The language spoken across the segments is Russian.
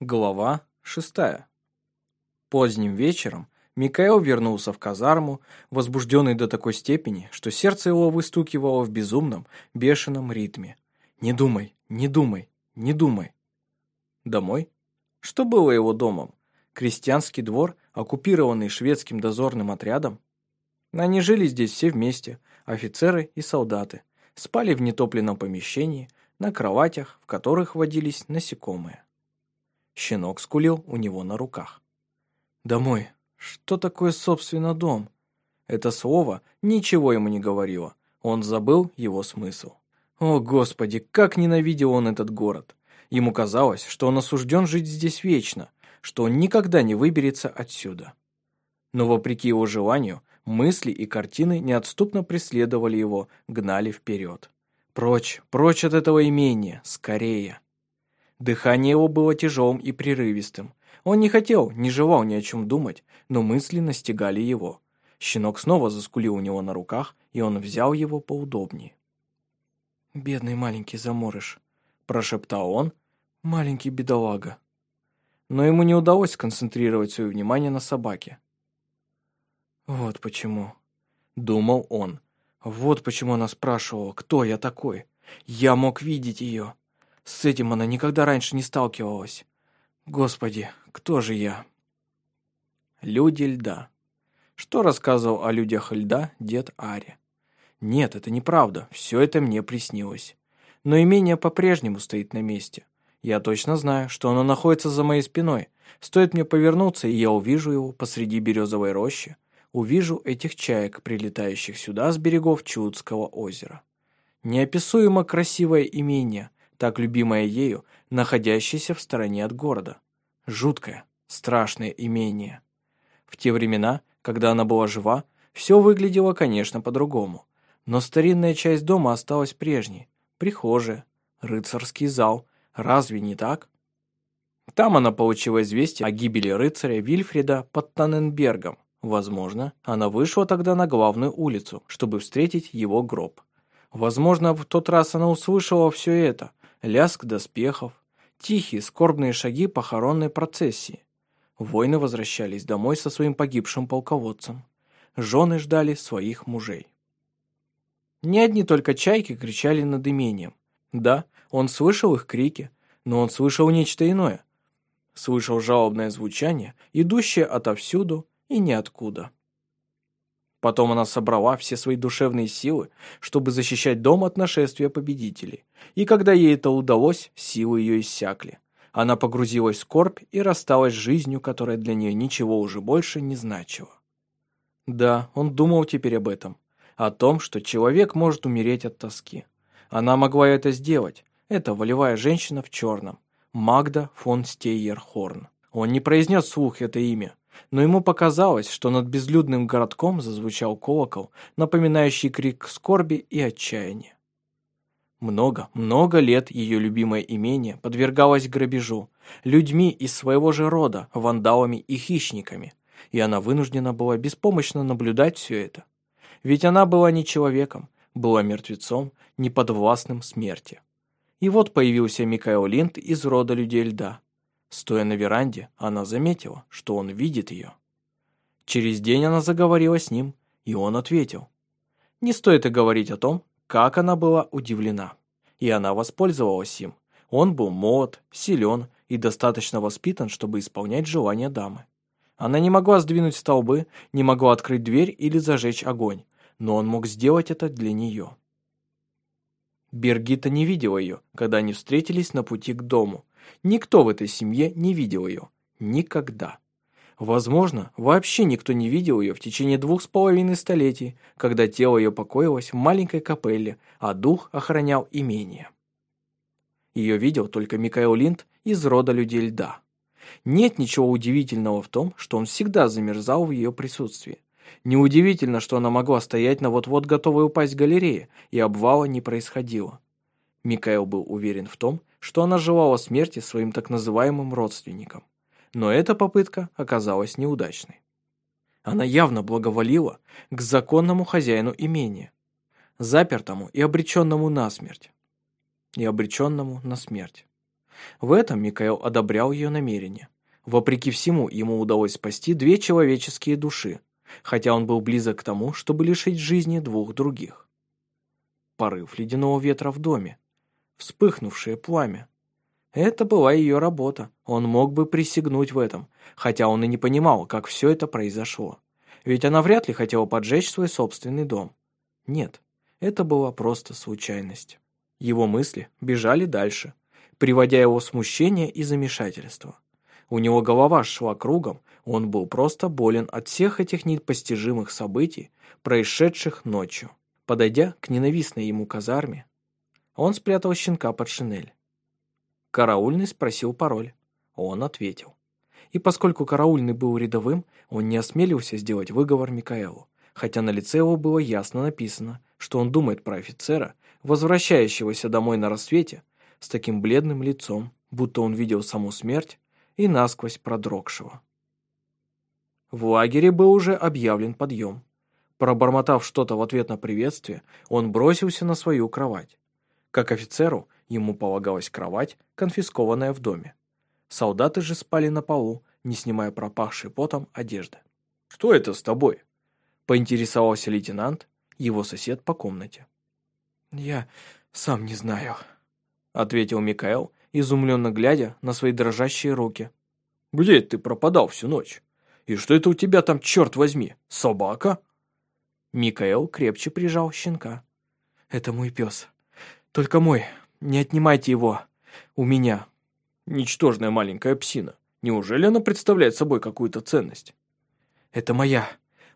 Глава шестая. Поздним вечером Микаэл вернулся в казарму, возбужденный до такой степени, что сердце его выстукивало в безумном, бешеном ритме. «Не думай, не думай, не думай». Домой? Что было его домом? Крестьянский двор, оккупированный шведским дозорным отрядом? Они жили здесь все вместе, офицеры и солдаты, спали в нетопленном помещении, на кроватях, в которых водились насекомые. Щенок скулил у него на руках. «Домой. Что такое, собственно, дом?» Это слово ничего ему не говорило. Он забыл его смысл. О, Господи, как ненавидел он этот город. Ему казалось, что он осужден жить здесь вечно, что он никогда не выберется отсюда. Но вопреки его желанию, мысли и картины неотступно преследовали его, гнали вперед. Прочь, прочь от этого имения, скорее. Дыхание его было тяжелым и прерывистым. Он не хотел, не желал ни о чем думать, но мысли настигали его. Щенок снова заскулил у него на руках, и он взял его поудобнее. «Бедный маленький заморыш», – прошептал он, – «маленький бедолага». Но ему не удалось сконцентрировать свое внимание на собаке. «Вот почему», – думал он. «Вот почему она спрашивала, кто я такой. Я мог видеть ее. С этим она никогда раньше не сталкивалась. Господи, кто же я? Люди льда. Что рассказывал о людях льда дед Ари? Нет, это неправда, все это мне приснилось. Но имение по-прежнему стоит на месте. Я точно знаю, что оно находится за моей спиной. Стоит мне повернуться, и я увижу его посреди березовой рощи. Увижу этих чаек, прилетающих сюда с берегов Чудского озера. Неописуемо красивое имение, так любимое ею, находящееся в стороне от города. Жуткое, страшное имение. В те времена, когда она была жива, все выглядело, конечно, по-другому. Но старинная часть дома осталась прежней. Прихожая, рыцарский зал. Разве не так? Там она получила известие о гибели рыцаря Вильфрида под Танненбергом. Возможно, она вышла тогда на главную улицу, чтобы встретить его гроб. Возможно, в тот раз она услышала все это, лязг доспехов, тихие скорбные шаги похоронной процессии. Воины возвращались домой со своим погибшим полководцем. Жены ждали своих мужей. Не одни только чайки кричали над имением. Да, он слышал их крики, но он слышал нечто иное. Слышал жалобное звучание, идущее отовсюду и ниоткуда. Потом она собрала все свои душевные силы, чтобы защищать дом от нашествия победителей. И когда ей это удалось, силы ее иссякли. Она погрузилась в скорбь и рассталась с жизнью, которая для нее ничего уже больше не значила. Да, он думал теперь об этом. О том, что человек может умереть от тоски. Она могла это сделать. Это волевая женщина в черном. Магда фон Стейерхорн. Он не произнес вслух это имя, но ему показалось, что над безлюдным городком зазвучал колокол, напоминающий крик скорби и отчаяния. Много, много лет ее любимое имение подвергалось грабежу, людьми из своего же рода, вандалами и хищниками, и она вынуждена была беспомощно наблюдать все это. Ведь она была не человеком, была мертвецом, неподвластным смерти. И вот появился Микаэл Линд из рода людей льда, Стоя на веранде, она заметила, что он видит ее. Через день она заговорила с ним, и он ответил. Не стоит и говорить о том, как она была удивлена. И она воспользовалась им. Он был молод, силен и достаточно воспитан, чтобы исполнять желания дамы. Она не могла сдвинуть столбы, не могла открыть дверь или зажечь огонь, но он мог сделать это для нее. Бергита не видела ее, когда они встретились на пути к дому, Никто в этой семье не видел ее. Никогда. Возможно, вообще никто не видел ее в течение двух с половиной столетий, когда тело ее покоилось в маленькой капелле, а дух охранял имение. Ее видел только Микаэл Линд из рода людей льда. Нет ничего удивительного в том, что он всегда замерзал в ее присутствии. Неудивительно, что она могла стоять на вот-вот готовой упасть галерее, и обвала не происходило. Микаэл был уверен в том, что она желала смерти своим так называемым родственникам. Но эта попытка оказалась неудачной. Она явно благоволила к законному хозяину имения, запертому и обреченному на смерть. И обреченному на смерть. В этом Микаэл одобрял ее намерение. Вопреки всему, ему удалось спасти две человеческие души, хотя он был близок к тому, чтобы лишить жизни двух других. Порыв ледяного ветра в доме, вспыхнувшее пламя. Это была ее работа, он мог бы присягнуть в этом, хотя он и не понимал, как все это произошло. Ведь она вряд ли хотела поджечь свой собственный дом. Нет, это была просто случайность. Его мысли бежали дальше, приводя его в смущение и замешательство. У него голова шла кругом, он был просто болен от всех этих непостижимых событий, происшедших ночью. Подойдя к ненавистной ему казарме, он спрятал щенка под шинель. Караульный спросил пароль. Он ответил. И поскольку караульный был рядовым, он не осмелился сделать выговор Микаэлу, хотя на лице его было ясно написано, что он думает про офицера, возвращающегося домой на рассвете, с таким бледным лицом, будто он видел саму смерть и насквозь продрогшего. В лагере был уже объявлен подъем. Пробормотав что-то в ответ на приветствие, он бросился на свою кровать. Как офицеру, ему полагалась кровать, конфискованная в доме. Солдаты же спали на полу, не снимая пропахшей потом одежды. «Что это с тобой?» – поинтересовался лейтенант, его сосед по комнате. «Я сам не знаю», – ответил Микаэл, изумленно глядя на свои дрожащие руки. «Где ты пропадал всю ночь? И что это у тебя там, черт возьми, собака?» Микаэл крепче прижал щенка. «Это мой пес. Только мой. Не отнимайте его. У меня». «Ничтожная маленькая псина. Неужели она представляет собой какую-то ценность?» «Это моя.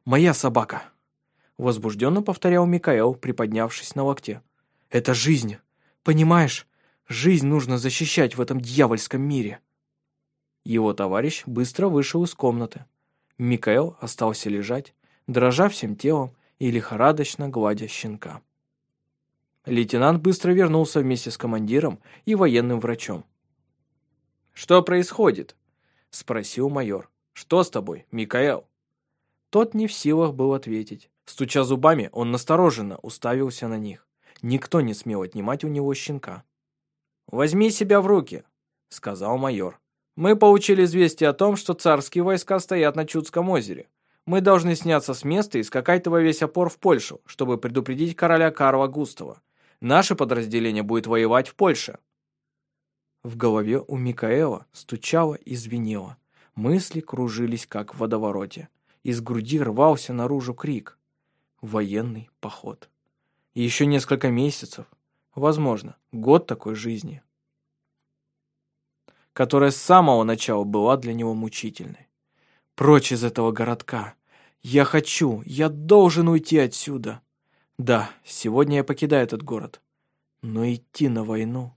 Моя собака», — возбужденно повторял Микаэл, приподнявшись на локте. «Это жизнь. Понимаешь? Жизнь нужно защищать в этом дьявольском мире». Его товарищ быстро вышел из комнаты. Микаэл остался лежать, дрожа всем телом и лихорадочно гладя щенка. Лейтенант быстро вернулся вместе с командиром и военным врачом. «Что происходит?» — спросил майор. «Что с тобой, Микаэл?» Тот не в силах был ответить. Стуча зубами, он настороженно уставился на них. Никто не смел отнимать у него щенка. «Возьми себя в руки», — сказал майор. «Мы получили известие о том, что царские войска стоят на Чудском озере. Мы должны сняться с места и скакать во весь опор в Польшу, чтобы предупредить короля Карла Густава. Наше подразделение будет воевать в Польше». В голове у Микаэла стучало и звенело. Мысли кружились, как в водовороте. Из груди рвался наружу крик. Военный поход. И еще несколько месяцев, возможно, год такой жизни, которая с самого начала была для него мучительной. Прочь из этого городка. Я хочу, я должен уйти отсюда. Да, сегодня я покидаю этот город. Но идти на войну...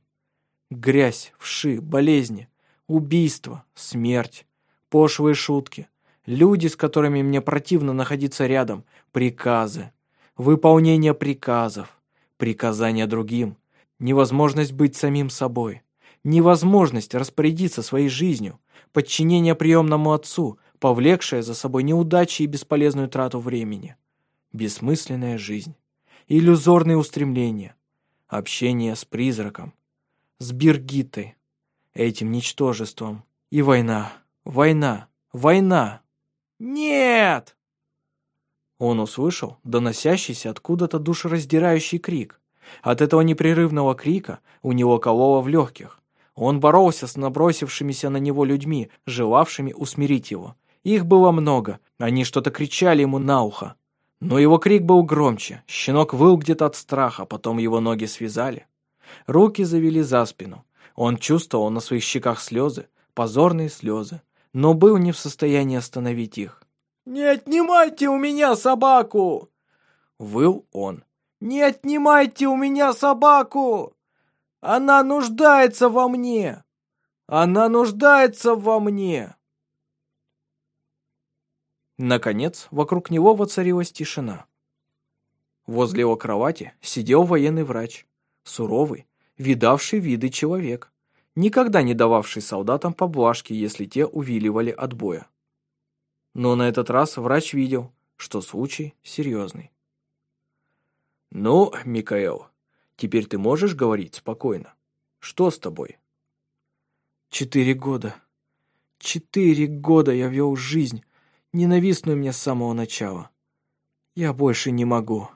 Грязь, вши, болезни, убийство, смерть, пошлые шутки, люди, с которыми мне противно находиться рядом, приказы, выполнение приказов, приказания другим, невозможность быть самим собой, невозможность распорядиться своей жизнью, подчинение приемному отцу, повлекшее за собой неудачи и бесполезную трату времени, бессмысленная жизнь, иллюзорные устремления, общение с призраком, с Биргитой, этим ничтожеством, и война, война, война. Нет! Он услышал доносящийся откуда-то душераздирающий крик. От этого непрерывного крика у него кололо в легких. Он боролся с набросившимися на него людьми, желавшими усмирить его. Их было много, они что-то кричали ему на ухо. Но его крик был громче, щенок выл где-то от страха, потом его ноги связали. Руки завели за спину. Он чувствовал на своих щеках слезы, позорные слезы, но был не в состоянии остановить их. «Не отнимайте у меня собаку!» Выл он. «Не отнимайте у меня собаку! Она нуждается во мне! Она нуждается во мне!» Наконец, вокруг него воцарилась тишина. Возле его кровати сидел военный врач суровый, видавший виды человек, никогда не дававший солдатам поблажки, если те увиливали от боя. Но на этот раз врач видел, что случай серьезный. «Ну, Микаэл, теперь ты можешь говорить спокойно? Что с тобой?» Четыре года. Четыре года я вел жизнь, ненавистную мне с самого начала. Я больше не могу.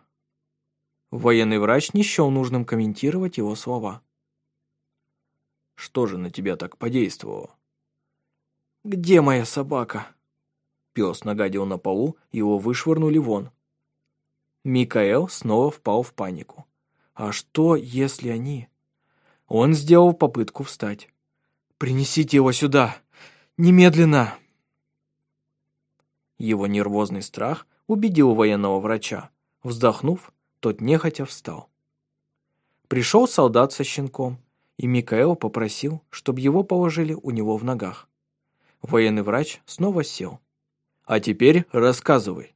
Военный врач не счел нужным комментировать его слова. Что же на тебя так подействовало? Где моя собака? Пес нагадил на полу, его вышвырнули вон. Микаэл снова впал в панику. А что, если они... Он сделал попытку встать. «Принесите его сюда! Немедленно!» Его нервозный страх убедил военного врача. Вздохнув, тот нехотя встал. Пришел солдат со щенком, и Микаэл попросил, чтобы его положили у него в ногах. Военный врач снова сел. «А теперь рассказывай».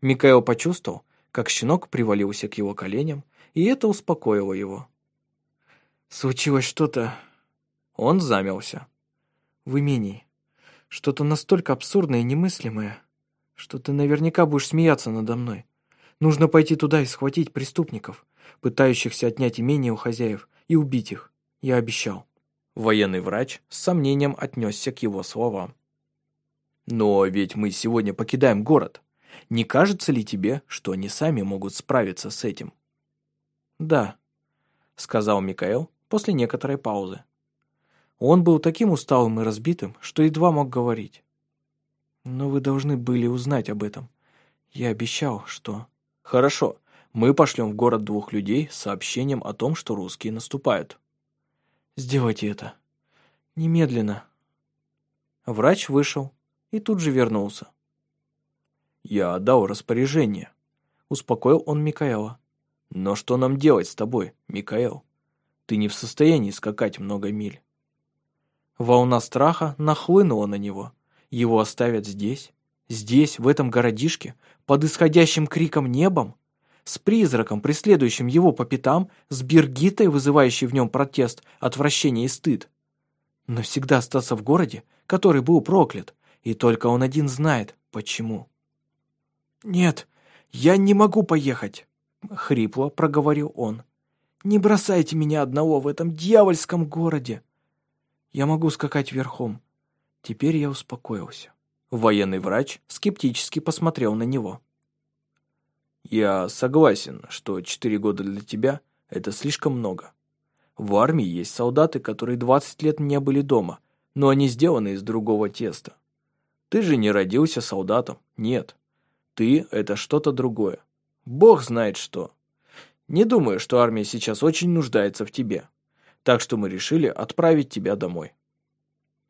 Микаэл почувствовал, как щенок привалился к его коленям, и это успокоило его. «Случилось что-то...» Он замялся. «В имении. Что-то настолько абсурдное и немыслимое, что ты наверняка будешь смеяться надо мной. Нужно пойти туда и схватить преступников, пытающихся отнять имение у хозяев, и убить их. Я обещал». Военный врач с сомнением отнесся к его словам. «Но ведь мы сегодня покидаем город. Не кажется ли тебе, что они сами могут справиться с этим?» «Да», — сказал Микаэл после некоторой паузы. Он был таким усталым и разбитым, что едва мог говорить. «Но вы должны были узнать об этом. Я обещал, что...» «Хорошо, мы пошлем в город двух людей с сообщением о том, что русские наступают». «Сделайте это. Немедленно». Врач вышел и тут же вернулся. «Я отдал распоряжение», — успокоил он Микаэла. «Но что нам делать с тобой, Микаэл? Ты не в состоянии скакать много миль». Волна страха нахлынула на него. Его оставят здесь, здесь, в этом городишке, под исходящим криком небом, с призраком, преследующим его по пятам, с Бергитой, вызывающей в нем протест, отвращение и стыд. Навсегда остаться в городе, который был проклят, и только он один знает, почему. «Нет, я не могу поехать», — хрипло проговорил он. «Не бросайте меня одного в этом дьявольском городе. Я могу скакать верхом. Теперь я успокоился». Военный врач скептически посмотрел на него. «Я согласен, что четыре года для тебя — это слишком много. В армии есть солдаты, которые двадцать лет не были дома, но они сделаны из другого теста. Ты же не родился солдатом, нет. Ты — это что-то другое. Бог знает что. Не думаю, что армия сейчас очень нуждается в тебе. Так что мы решили отправить тебя домой.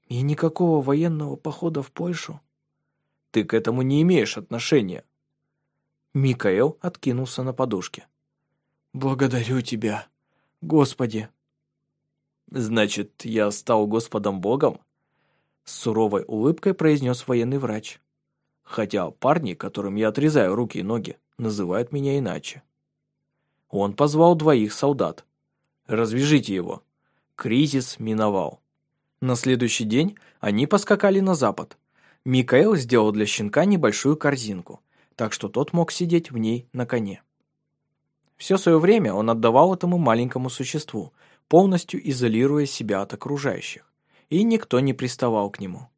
И никакого военного похода в Польшу? Ты к этому не имеешь отношения. Микаэл откинулся на подушке. Благодарю тебя, Господи. Значит, я стал Господом Богом? С суровой улыбкой произнес военный врач хотя парни, которым я отрезаю руки и ноги, называют меня иначе. Он позвал двоих солдат. «Развяжите его». Кризис миновал. На следующий день они поскакали на запад. Микаэл сделал для щенка небольшую корзинку, так что тот мог сидеть в ней на коне. Все свое время он отдавал этому маленькому существу, полностью изолируя себя от окружающих, и никто не приставал к нему.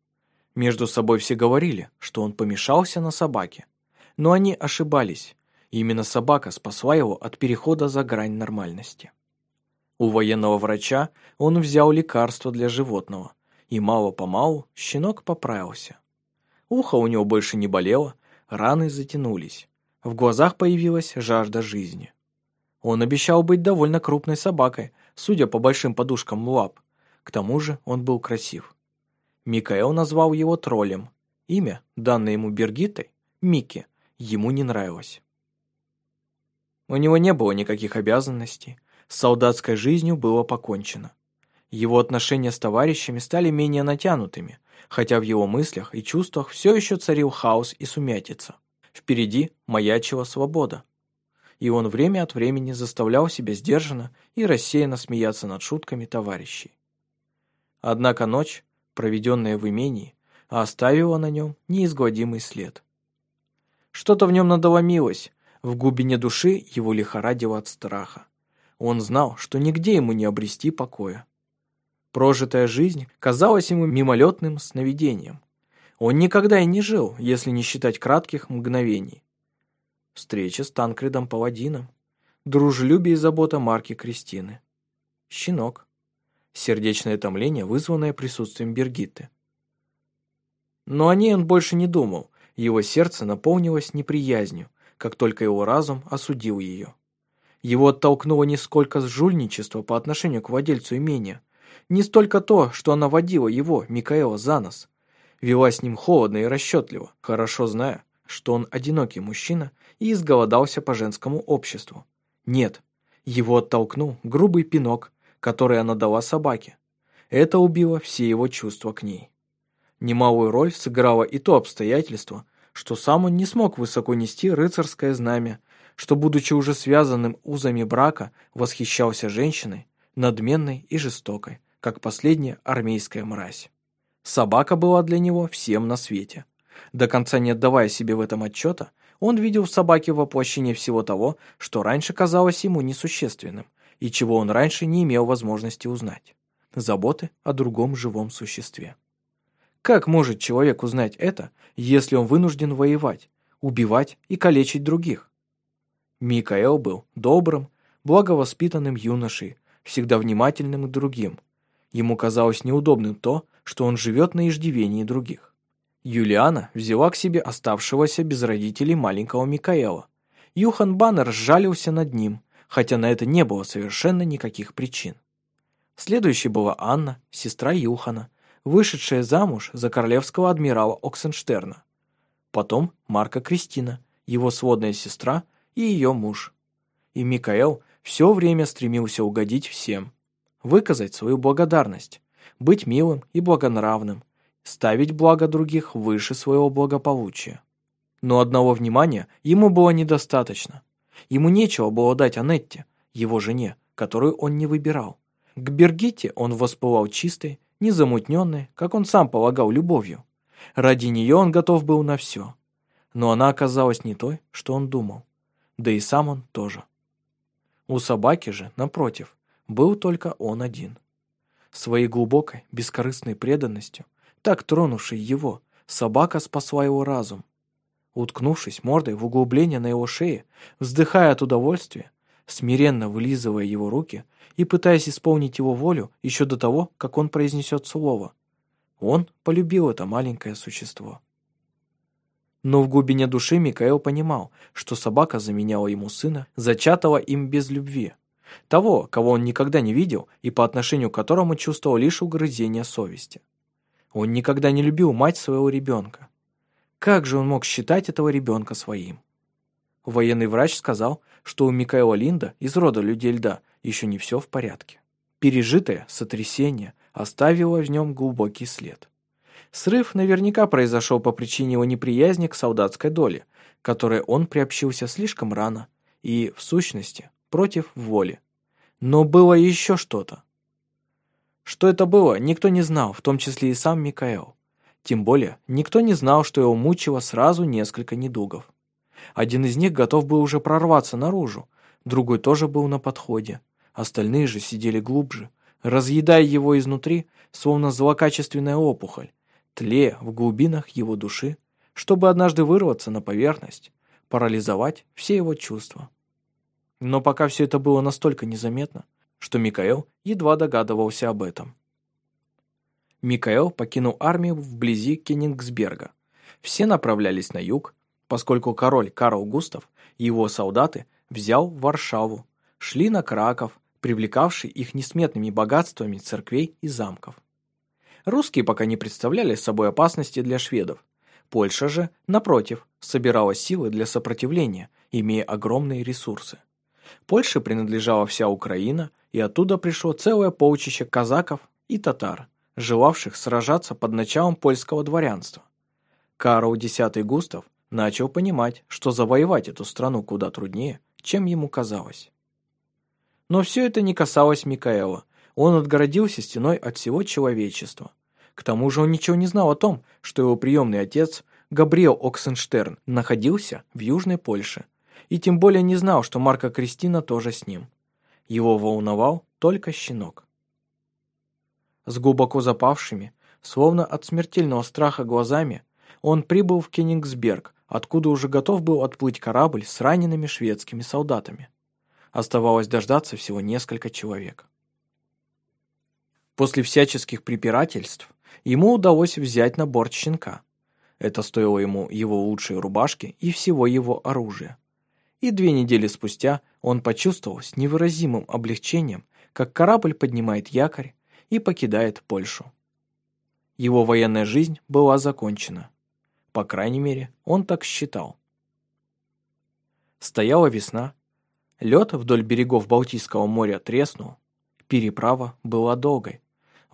Между собой все говорили, что он помешался на собаке. Но они ошибались. Именно собака спасла его от перехода за грань нормальности. У военного врача он взял лекарство для животного, и мало-помалу щенок поправился. Ухо у него больше не болело, раны затянулись. В глазах появилась жажда жизни. Он обещал быть довольно крупной собакой, судя по большим подушкам лап. К тому же он был красив. Микаэл назвал его троллем. Имя, данное ему Бергитой, Микки, ему не нравилось. У него не было никаких обязанностей, с солдатской жизнью было покончено. Его отношения с товарищами стали менее натянутыми, хотя в его мыслях и чувствах все еще царил хаос и сумятица. Впереди маячила свобода. И он время от времени заставлял себя сдержанно и рассеянно смеяться над шутками товарищей. Однако ночь проведенное в имении, оставила на нем неизгладимый след. Что-то в нем надоломилось, в глубине души его лихорадило от страха. Он знал, что нигде ему не обрести покоя. Прожитая жизнь казалась ему мимолетным сновидением. Он никогда и не жил, если не считать кратких мгновений. Встреча с Танкредом Паладином, дружелюбие и забота Марки Кристины. Щенок. Сердечное томление, вызванное присутствием Бергитты. Но о ней он больше не думал, его сердце наполнилось неприязнью, как только его разум осудил ее. Его оттолкнуло не сколько жульничество по отношению к владельцу имения, не столько то, что она водила его, Микаэла, за нос. Вела с ним холодно и расчетливо, хорошо зная, что он одинокий мужчина и изголодался по женскому обществу. Нет, его оттолкнул грубый пинок, который она дала собаке. Это убило все его чувства к ней. Немалую роль сыграло и то обстоятельство, что сам он не смог высоко нести рыцарское знамя, что, будучи уже связанным узами брака, восхищался женщиной, надменной и жестокой, как последняя армейская мразь. Собака была для него всем на свете. До конца не отдавая себе в этом отчета, он видел в собаке воплощение всего того, что раньше казалось ему несущественным, и чего он раньше не имел возможности узнать. Заботы о другом живом существе. Как может человек узнать это, если он вынужден воевать, убивать и калечить других? Микаэл был добрым, благовоспитанным юношей, всегда внимательным к другим. Ему казалось неудобным то, что он живет на иждивении других. Юлиана взяла к себе оставшегося без родителей маленького Микаэла. Юхан Баннер сжалился над ним, хотя на это не было совершенно никаких причин. Следующей была Анна, сестра Юхана, вышедшая замуж за королевского адмирала Оксенштерна. Потом Марка Кристина, его сводная сестра и ее муж. И Микаэл все время стремился угодить всем, выказать свою благодарность, быть милым и благонравным, ставить благо других выше своего благополучия. Но одного внимания ему было недостаточно. Ему нечего было дать Анетте, его жене, которую он не выбирал. К Бергите он воспылал чистой, незамутненной, как он сам полагал, любовью. Ради нее он готов был на все. Но она оказалась не той, что он думал. Да и сам он тоже. У собаки же, напротив, был только он один. Своей глубокой, бескорыстной преданностью, так тронувшей его, собака спасла его разум. Уткнувшись мордой в углубление на его шее, вздыхая от удовольствия, смиренно вылизывая его руки и пытаясь исполнить его волю еще до того, как он произнесет слово. Он полюбил это маленькое существо. Но в глубине души Микаэл понимал, что собака заменяла ему сына, зачатого им без любви. Того, кого он никогда не видел и по отношению к которому чувствовал лишь угрызение совести. Он никогда не любил мать своего ребенка. Как же он мог считать этого ребенка своим? Военный врач сказал, что у Микаэла Линда из рода людей льда еще не все в порядке. Пережитое сотрясение оставило в нем глубокий след. Срыв наверняка произошел по причине его неприязни к солдатской доле, которой он приобщился слишком рано и, в сущности, против воли. Но было еще что-то. Что это было, никто не знал, в том числе и сам Микаэл. Тем более, никто не знал, что его мучило сразу несколько недугов. Один из них готов был уже прорваться наружу, другой тоже был на подходе. Остальные же сидели глубже, разъедая его изнутри, словно злокачественная опухоль, тлея в глубинах его души, чтобы однажды вырваться на поверхность, парализовать все его чувства. Но пока все это было настолько незаметно, что Микаэл едва догадывался об этом. Микаэл покинул армию вблизи Кенигсберга. Все направлялись на юг, поскольку король Карл Густав и его солдаты взял Варшаву, шли на Краков, привлекавший их несметными богатствами церквей и замков. Русские пока не представляли собой опасности для шведов. Польша же, напротив, собирала силы для сопротивления, имея огромные ресурсы. Польше принадлежала вся Украина, и оттуда пришло целое полчище казаков и татар, желавших сражаться под началом польского дворянства. Карл X Густав начал понимать, что завоевать эту страну куда труднее, чем ему казалось. Но все это не касалось Микаэла. Он отгородился стеной от всего человечества. К тому же он ничего не знал о том, что его приемный отец, Габриэл Оксенштерн, находился в Южной Польше, и тем более не знал, что Марка Кристина тоже с ним. Его волновал только щенок. С глубоко запавшими, словно от смертельного страха глазами, он прибыл в Кенигсберг, откуда уже готов был отплыть корабль с ранеными шведскими солдатами. Оставалось дождаться всего несколько человек. После всяческих препирательств ему удалось взять на борт щенка. Это стоило ему его лучшие рубашки и всего его оружия. И две недели спустя он почувствовал с невыразимым облегчением, как корабль поднимает якорь и покидает Польшу. Его военная жизнь была закончена. По крайней мере, он так считал. Стояла весна. Лед вдоль берегов Балтийского моря треснул. Переправа была долгой.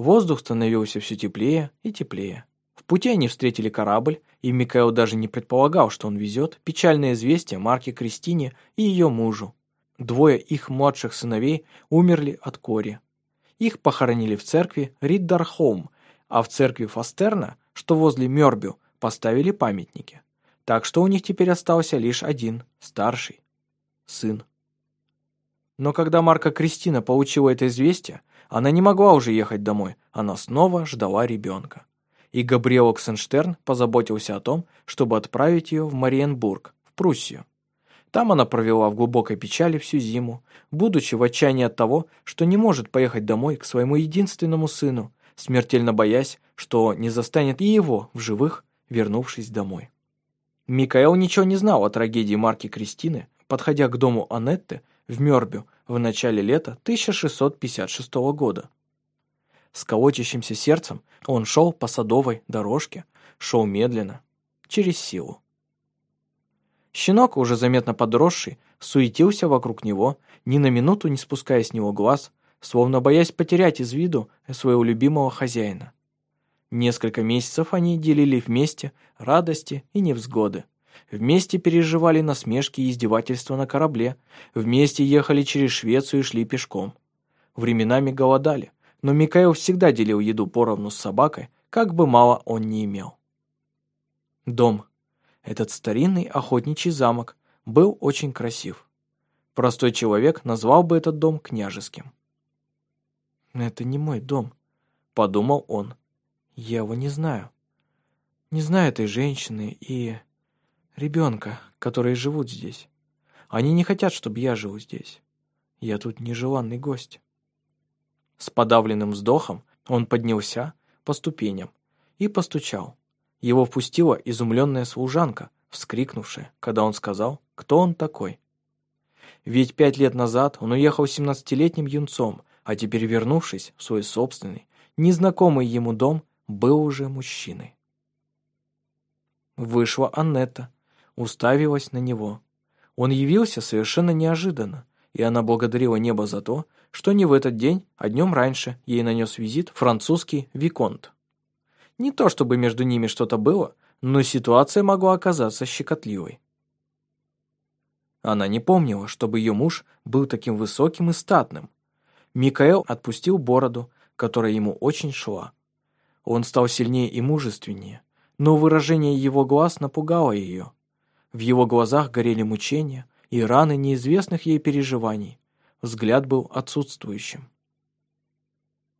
Воздух становился все теплее и теплее. В пути они встретили корабль, и Микаэл даже не предполагал, что он везет печальное известие Марке Кристине и ее мужу. Двое их младших сыновей умерли от кори. Их похоронили в церкви Риддархолм, а в церкви Фастерна, что возле Мёрбю, поставили памятники. Так что у них теперь остался лишь один, старший, сын. Но когда Марка Кристина получила это известие, она не могла уже ехать домой, она снова ждала ребенка. И Габриэл Оксенштерн позаботился о том, чтобы отправить ее в Мариенбург, в Пруссию. Там она провела в глубокой печали всю зиму, будучи в отчаянии от того, что не может поехать домой к своему единственному сыну, смертельно боясь, что не застанет и его в живых, вернувшись домой. Микаэл ничего не знал о трагедии Марки Кристины, подходя к дому Анетты в Мёрбю в начале лета 1656 года. С колотящимся сердцем он шел по садовой дорожке, шел медленно, через силу. Щенок, уже заметно подросший, суетился вокруг него, ни на минуту не спуская с него глаз, словно боясь потерять из виду своего любимого хозяина. Несколько месяцев они делили вместе радости и невзгоды. Вместе переживали насмешки и издевательства на корабле, вместе ехали через Швецию и шли пешком. Временами голодали, но Микаэл всегда делил еду поровну с собакой, как бы мало он не имел. Дом. Этот старинный охотничий замок был очень красив. Простой человек назвал бы этот дом княжеским. «Это не мой дом», — подумал он. «Я его не знаю. Не знаю этой женщины и ребенка, которые живут здесь. Они не хотят, чтобы я жил здесь. Я тут нежеланный гость». С подавленным вздохом он поднялся по ступеням и постучал. Его впустила изумленная служанка, вскрикнувшая, когда он сказал, кто он такой. Ведь пять лет назад он уехал семнадцатилетним юнцом, а теперь, вернувшись в свой собственный, незнакомый ему дом, был уже мужчиной. Вышла Аннетта, уставилась на него. Он явился совершенно неожиданно, и она благодарила небо за то, что не в этот день, а днем раньше ей нанес визит французский Виконт. Не то чтобы между ними что-то было, но ситуация могла оказаться щекотливой. Она не помнила, чтобы ее муж был таким высоким и статным. Микаэл отпустил бороду, которая ему очень шла. Он стал сильнее и мужественнее, но выражение его глаз напугало ее. В его глазах горели мучения и раны неизвестных ей переживаний. Взгляд был отсутствующим.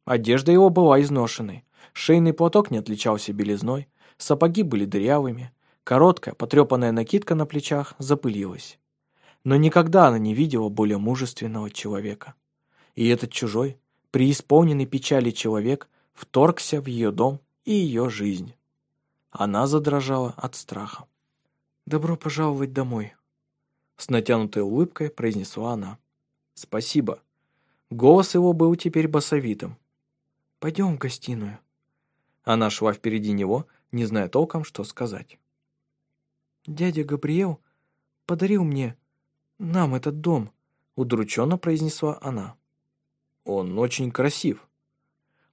Одежда его была изношенной, шейный платок не отличался белизной, сапоги были дырявыми, короткая, потрепанная накидка на плечах запылилась. Но никогда она не видела более мужественного человека. И этот чужой, преисполненный печали человек, вторгся в ее дом и ее жизнь. Она задрожала от страха. «Добро пожаловать домой», — с натянутой улыбкой произнесла она. «Спасибо». Голос его был теперь басовитым. «Пойдем в гостиную». Она шла впереди него, не зная толком, что сказать. «Дядя Габриэл подарил мне, нам этот дом», — удрученно произнесла она. «Он очень красив».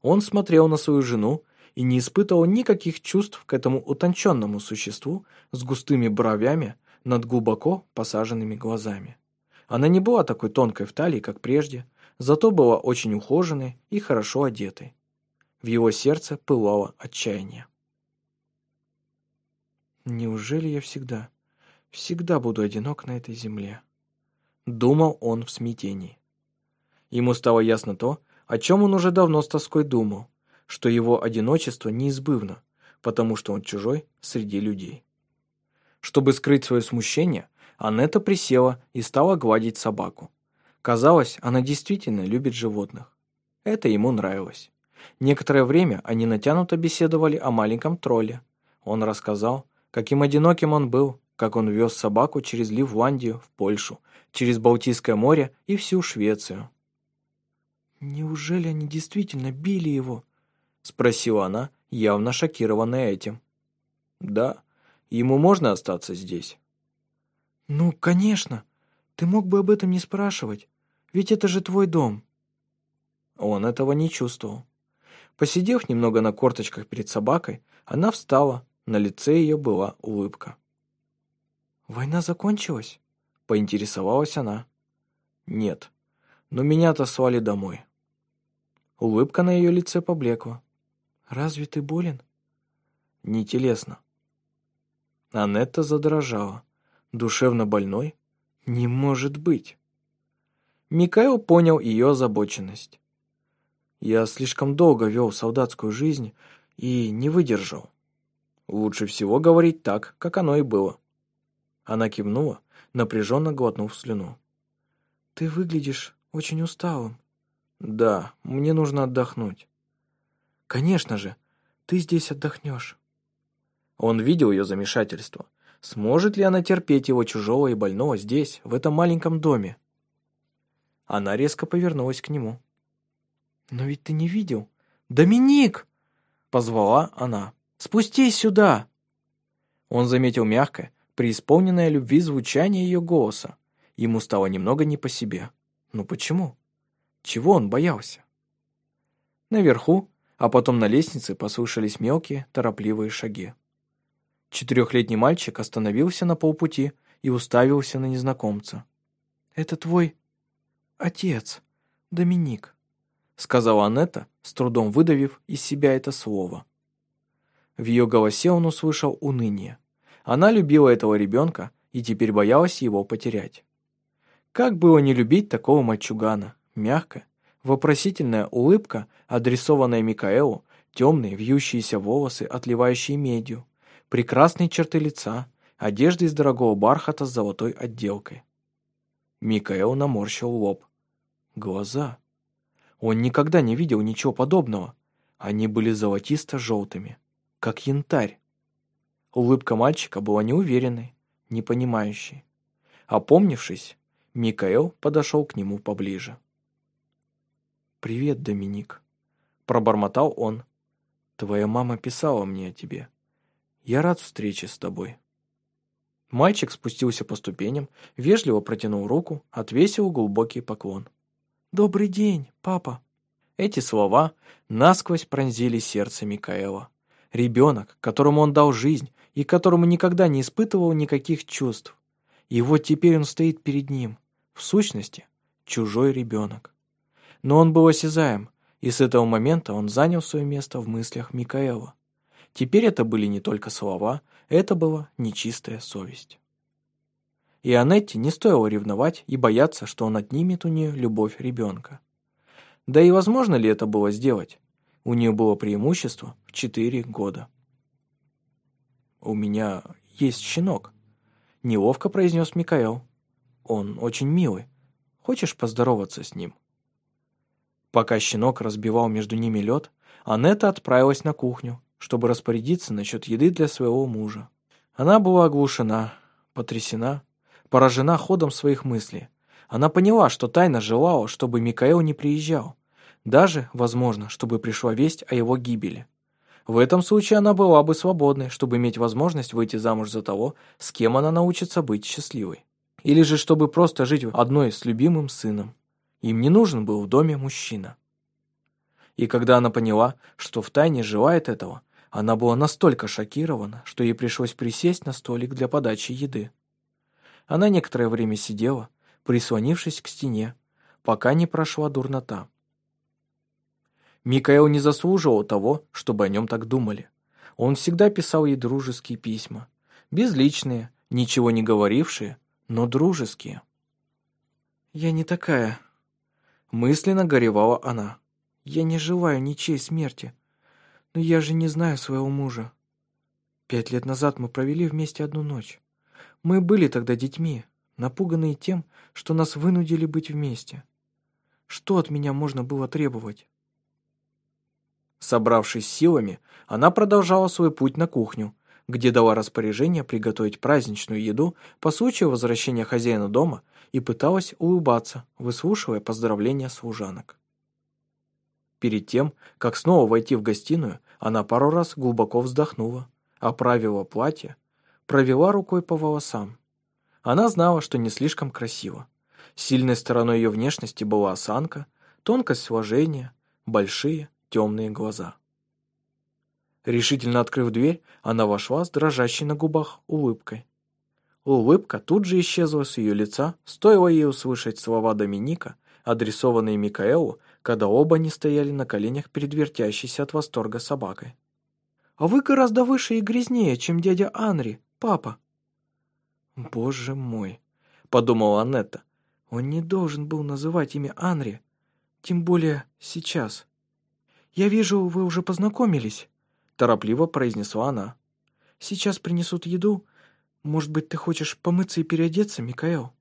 Он смотрел на свою жену и не испытывал никаких чувств к этому утонченному существу с густыми бровями над глубоко посаженными глазами. Она не была такой тонкой в талии, как прежде, зато была очень ухоженной и хорошо одетой. В его сердце пылало отчаяние. «Неужели я всегда, всегда буду одинок на этой земле?» Думал он в смятении. Ему стало ясно то, о чем он уже давно с тоской думал. Что его одиночество неизбывно, потому что он чужой среди людей. Чтобы скрыть свое смущение, Анетта присела и стала гладить собаку. Казалось, она действительно любит животных. Это ему нравилось. Некоторое время они натянуто беседовали о маленьком тролле. Он рассказал, каким одиноким он был, как он вез собаку через Ливландию в Польшу, через Балтийское море и всю Швецию. «Неужели они действительно били его?» — спросила она, явно шокированная этим. «Да, ему можно остаться здесь?» «Ну, конечно. Ты мог бы об этом не спрашивать, ведь это же твой дом». Он этого не чувствовал. Посидев немного на корточках перед собакой, она встала, на лице ее была улыбка. «Война закончилась?» — поинтересовалась она. «Нет, но меня отослали домой». Улыбка на ее лице поблекла. «Разве ты болен?» «Не телесно». Анетта задрожала. «Душевно больной? Не может быть!» Микаэл понял ее озабоченность. «Я слишком долго вел солдатскую жизнь и не выдержал. Лучше всего говорить так, как оно и было». Она кивнула, напряженно глотнув слюну. «Ты выглядишь очень усталым». «Да, мне нужно отдохнуть». «Конечно же, ты здесь отдохнешь». Он видел ее замешательство. Сможет ли она терпеть его чужого и больного здесь, в этом маленьком доме? Она резко повернулась к нему. «Но ведь ты не видел?» «Доминик!» — позвала она. «Спустись сюда!» Он заметил мягкое, преисполненное любви звучание ее голоса. Ему стало немного не по себе. Ну почему? Чего он боялся? Наверху, а потом на лестнице послышались мелкие, торопливые шаги. Четырехлетний мальчик остановился на полпути и уставился на незнакомца. «Это твой отец, Доминик», — сказала Анетта, с трудом выдавив из себя это слово. В ее голосе он услышал уныние. Она любила этого ребенка и теперь боялась его потерять. Как было не любить такого мальчугана? Мягко, вопросительная улыбка, адресованная Микаэлу, темные вьющиеся волосы, отливающие медью, прекрасные черты лица, одежда из дорогого бархата с золотой отделкой. Микаэл наморщил лоб. Глаза. Он никогда не видел ничего подобного. Они были золотисто-желтыми, как янтарь. Улыбка мальчика была неуверенной, непонимающей. Опомнившись, Микаэл подошел к нему поближе. «Привет, Доминик», — пробормотал он. «Твоя мама писала мне о тебе. Я рад встрече с тобой». Мальчик спустился по ступеням, вежливо протянул руку, отвесил глубокий поклон. «Добрый день, папа!» Эти слова насквозь пронзили сердце Микаэла. Ребенок, которому он дал жизнь и которому никогда не испытывал никаких чувств. И вот теперь он стоит перед ним, в сущности, чужой ребенок. Но он был осязаем, и с этого момента он занял свое место в мыслях Микаэла. Теперь это были не только слова, это была нечистая совесть. И Анетте не стоило ревновать и бояться, что он отнимет у нее любовь ребенка. Да и возможно ли это было сделать? У нее было преимущество в четыре года. «У меня есть щенок», — неловко произнес Микаэл. «Он очень милый. Хочешь поздороваться с ним?» Пока щенок разбивал между ними лед, Анетта отправилась на кухню, чтобы распорядиться насчет еды для своего мужа. Она была оглушена, потрясена, поражена ходом своих мыслей. Она поняла, что тайно желала, чтобы Микаэл не приезжал. Даже, возможно, чтобы пришла весть о его гибели. В этом случае она была бы свободной, чтобы иметь возможность выйти замуж за того, с кем она научится быть счастливой. Или же чтобы просто жить одной с любимым сыном. Им не нужен был в доме мужчина. И когда она поняла, что втайне желает этого, она была настолько шокирована, что ей пришлось присесть на столик для подачи еды. Она некоторое время сидела, прислонившись к стене, пока не прошла дурнота. Микаэл не заслуживал того, чтобы о нем так думали. Он всегда писал ей дружеские письма. Безличные, ничего не говорившие, но дружеские. «Я не такая», — мысленно горевала она. «Я не желаю ничьей смерти. но я же не знаю своего мужа. Пять лет назад мы провели вместе одну ночь. Мы были тогда детьми, напуганные тем, что нас вынудили быть вместе. Что от меня можно было требовать? Собравшись силами, она продолжала свой путь на кухню, где дала распоряжение приготовить праздничную еду по случаю возвращения хозяина дома и пыталась улыбаться, выслушивая поздравления служанок. Перед тем, как снова войти в гостиную, она пару раз глубоко вздохнула, оправила платье, провела рукой по волосам. Она знала, что не слишком красиво. Сильной стороной ее внешности была осанка, тонкость сложения, большие темные глаза. Решительно открыв дверь, она вошла с дрожащей на губах улыбкой. Улыбка тут же исчезла с ее лица, стоило ей услышать слова Доминика, адресованные Микаэлу, когда оба они стояли на коленях перед вертящейся от восторга собакой. «А вы гораздо выше и грязнее, чем дядя Анри, папа!» «Боже мой!» — подумала Аннетта. «Он не должен был называть имя Анри, тем более сейчас. Я вижу, вы уже познакомились» торопливо произнесла она. «Сейчас принесут еду. Может быть, ты хочешь помыться и переодеться, Микаэл?»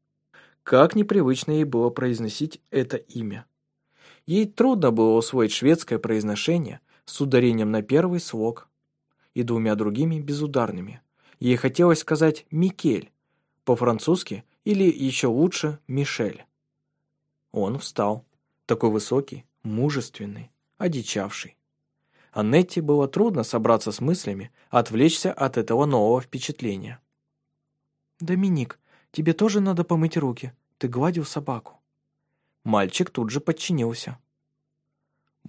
Как непривычно ей было произносить это имя. Ей трудно было усвоить шведское произношение с ударением на первый слог и двумя другими безударными. Ей хотелось сказать «Микель» по-французски или еще лучше «Мишель». Он встал, такой высокий, мужественный, одичавший. Аннетте было трудно собраться с мыслями, отвлечься от этого нового впечатления. «Доминик, тебе тоже надо помыть руки. Ты гладил собаку». Мальчик тут же подчинился.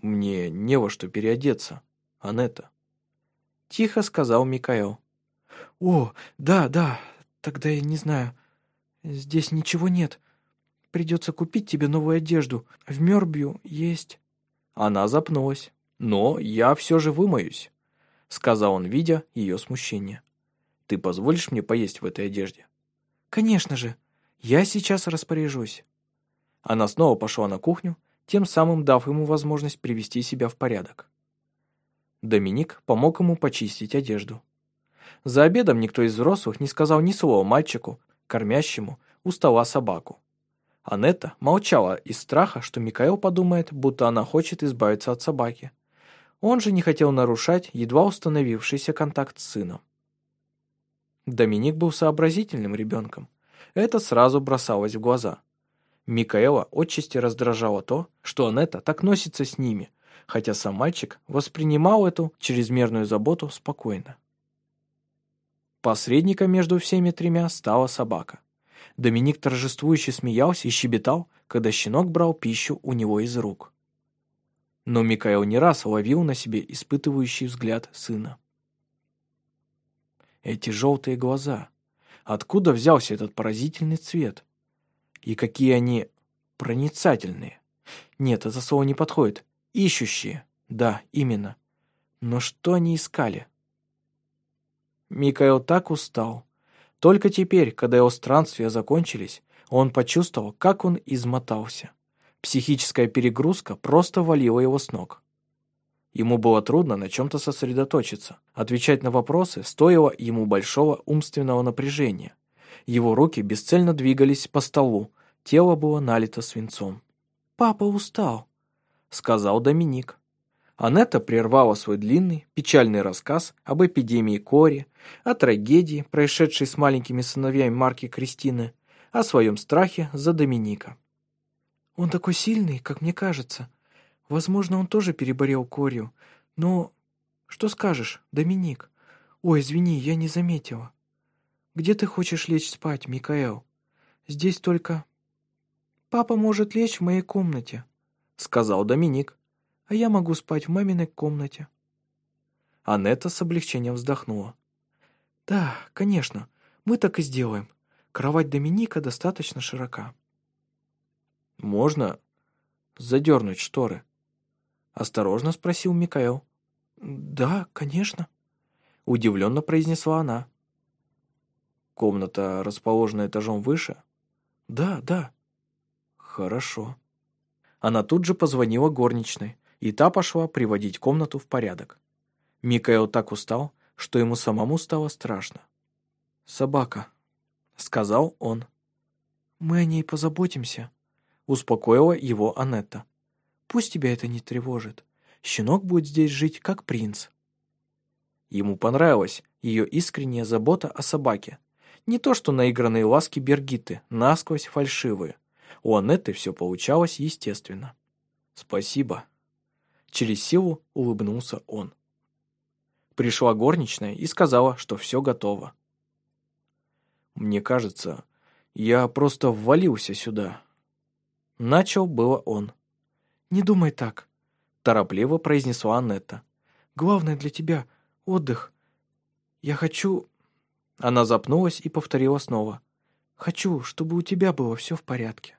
«Мне не во что переодеться, Анетта», — тихо сказал Микаэл. «О, да, да, тогда я не знаю. Здесь ничего нет. Придется купить тебе новую одежду. В Мёрбью есть...» Она запнулась. «Но я все же вымоюсь», — сказал он, видя ее смущение. «Ты позволишь мне поесть в этой одежде?» «Конечно же. Я сейчас распоряжусь». Она снова пошла на кухню, тем самым дав ему возможность привести себя в порядок. Доминик помог ему почистить одежду. За обедом никто из взрослых не сказал ни слова мальчику, кормящему у стола собаку. Анетта молчала из страха, что Микаэл подумает, будто она хочет избавиться от собаки, он же не хотел нарушать едва установившийся контакт с сыном. Доминик был сообразительным ребенком. Это сразу бросалось в глаза. Микаэла отчасти раздражало то, что Анетта так носится с ними, хотя сам мальчик воспринимал эту чрезмерную заботу спокойно. Посредником между всеми тремя стала собака. Доминик торжествующе смеялся и щебетал, когда щенок брал пищу у него из рук но Микаэл не раз ловил на себе испытывающий взгляд сына. Эти желтые глаза. Откуда взялся этот поразительный цвет? И какие они проницательные. Нет, это слово не подходит. Ищущие. Да, именно. Но что они искали? Микаэл так устал. Только теперь, когда его странствия закончились, он почувствовал, как он измотался. Психическая перегрузка просто валила его с ног. Ему было трудно на чем-то сосредоточиться. Отвечать на вопросы стоило ему большого умственного напряжения. Его руки бесцельно двигались по столу, тело было налито свинцом. «Папа устал», — сказал Доминик. Анетта прервала свой длинный, печальный рассказ об эпидемии кори, о трагедии, происшедшей с маленькими сыновьями Марки Кристины, о своем страхе за Доминика. Он такой сильный, как мне кажется. Возможно, он тоже переболел корью. Но... Что скажешь, Доминик? Ой, извини, я не заметила. Где ты хочешь лечь спать, Микаэл? Здесь только... Папа может лечь в моей комнате, сказал Доминик. А я могу спать в маминой комнате. Анетта с облегчением вздохнула. Да, конечно, мы так и сделаем. Кровать Доминика достаточно широка. «Можно задернуть шторы?» Осторожно спросил Микаэл. «Да, конечно», — удивленно произнесла она. «Комната расположена этажом выше?» «Да, да». «Хорошо». Она тут же позвонила горничной, и та пошла приводить комнату в порядок. Микаэл так устал, что ему самому стало страшно. «Собака», — сказал он. «Мы о ней позаботимся», — успокоила его Анетта. «Пусть тебя это не тревожит. Щенок будет здесь жить, как принц». Ему понравилась ее искренняя забота о собаке. Не то что наигранные ласки Бергиты, насквозь фальшивые. У Анетты все получалось естественно. «Спасибо». Через силу улыбнулся он. Пришла горничная и сказала, что все готово. Мне кажется, я просто ввалился сюда. Начал было он. «Не думай так», — торопливо произнесла Аннетта. «Главное для тебя — отдых. Я хочу...» Она запнулась и повторила снова. «Хочу, чтобы у тебя было все в порядке».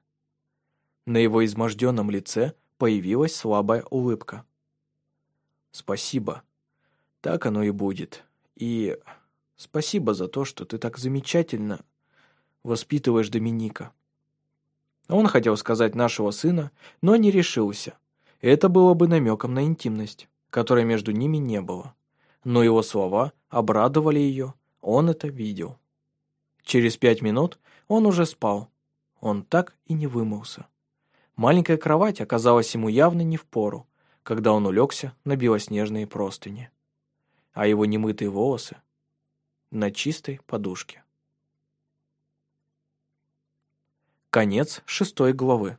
На его изможденном лице появилась слабая улыбка. «Спасибо. Так оно и будет. И Спасибо за то, что ты так замечательно воспитываешь Доминика». Он хотел сказать нашего сына, но не решился. Это было бы намеком на интимность, которой между ними не было. Но его слова обрадовали ее, он это видел. Через пять минут он уже спал. Он так и не вымылся. Маленькая кровать оказалась ему явно не в пору, когда он улегся на белоснежные простыни. А его немытые волосы на чистой подушке. Конец шестой главы.